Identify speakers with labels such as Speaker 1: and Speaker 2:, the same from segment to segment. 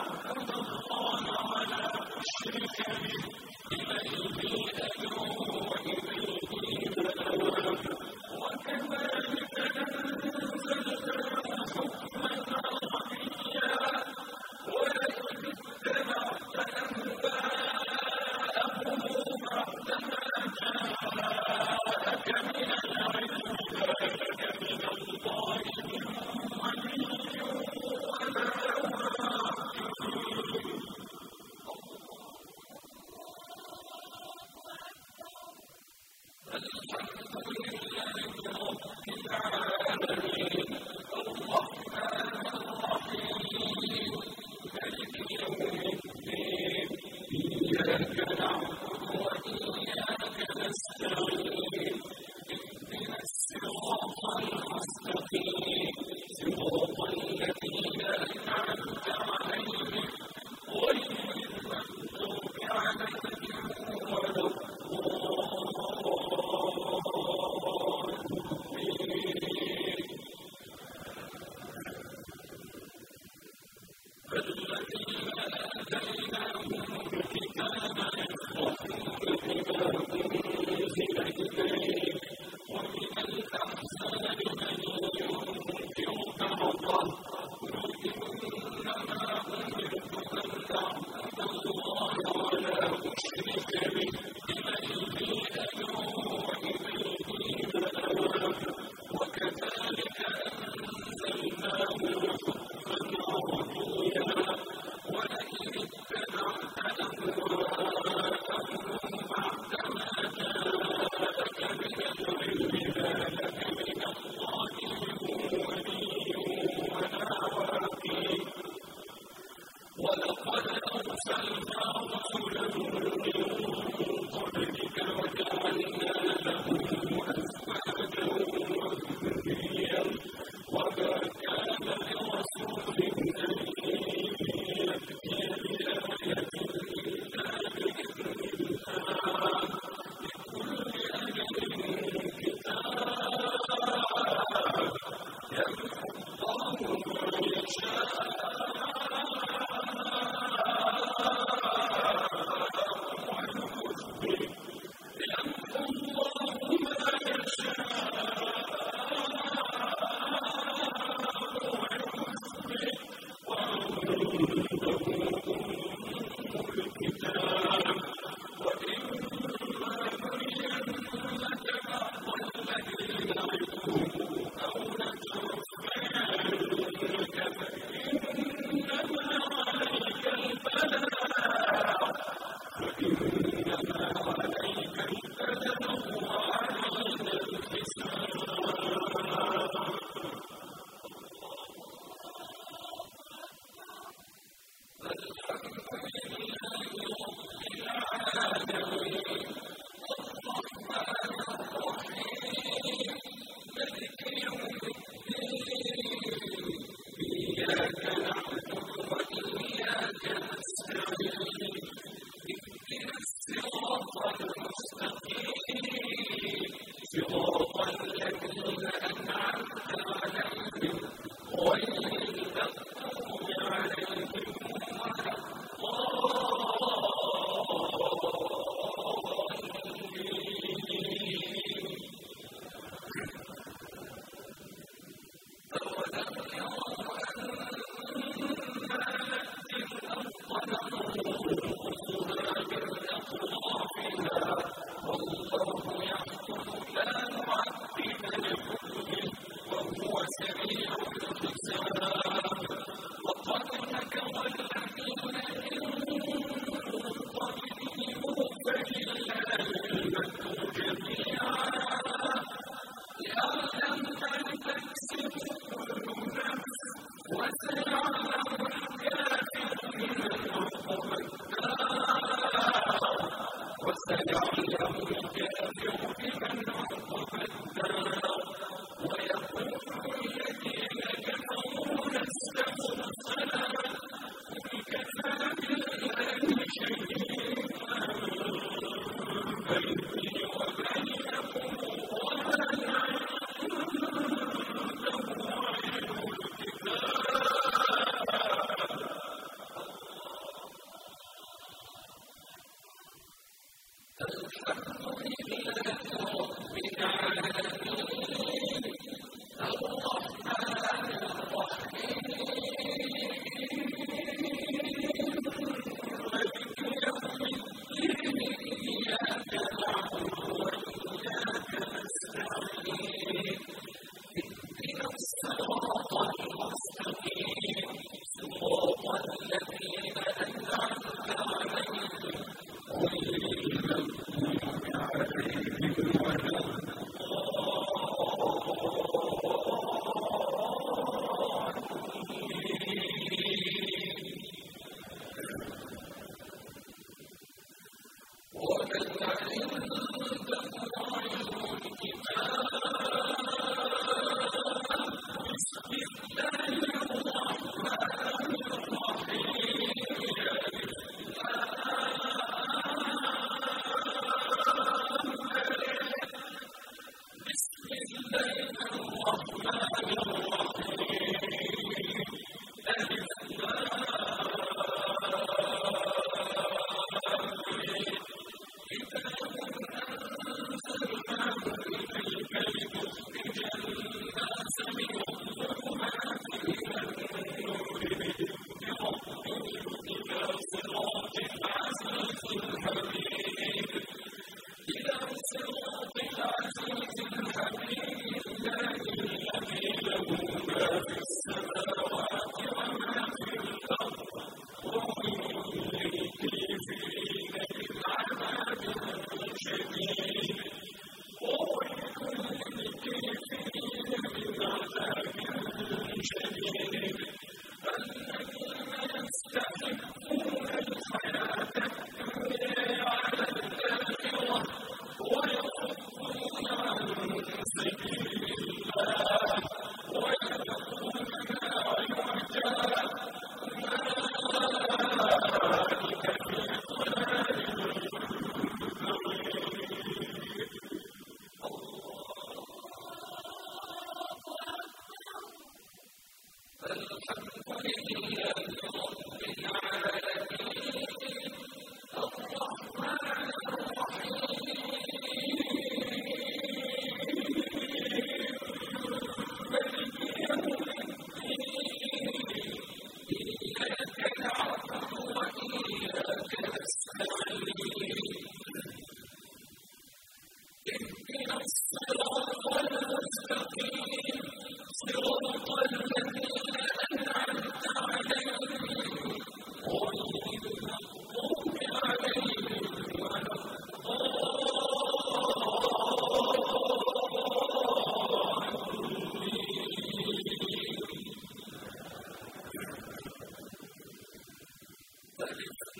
Speaker 1: أعبد الله ولا أشرك به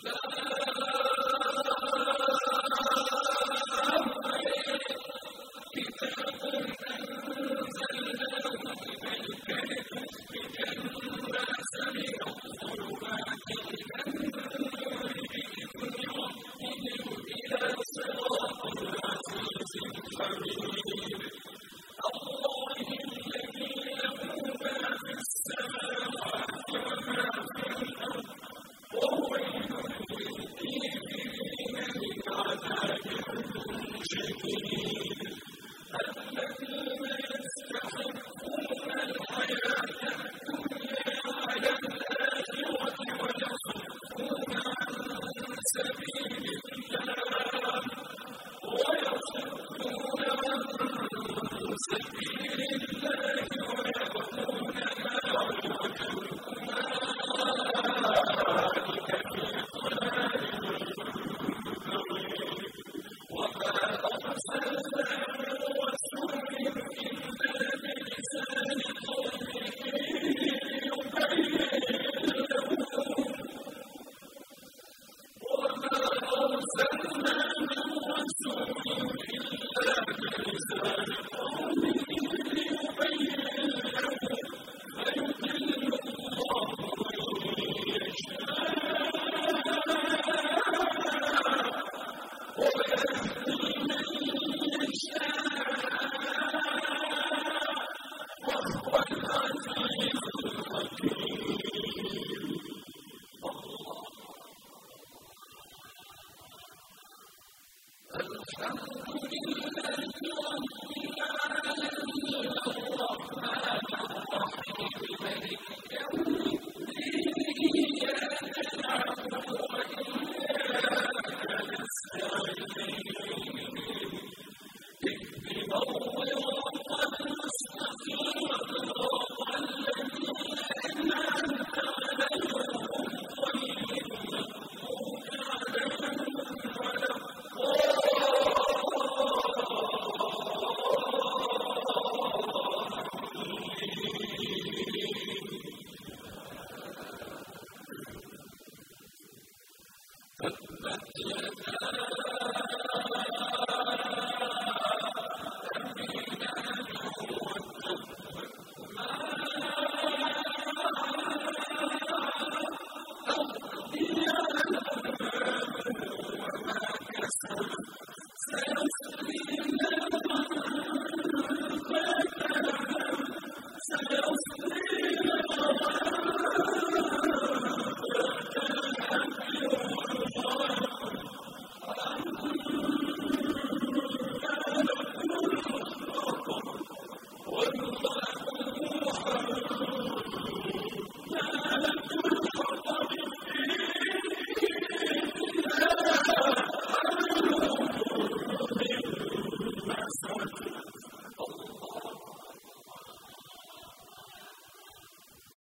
Speaker 1: Bye.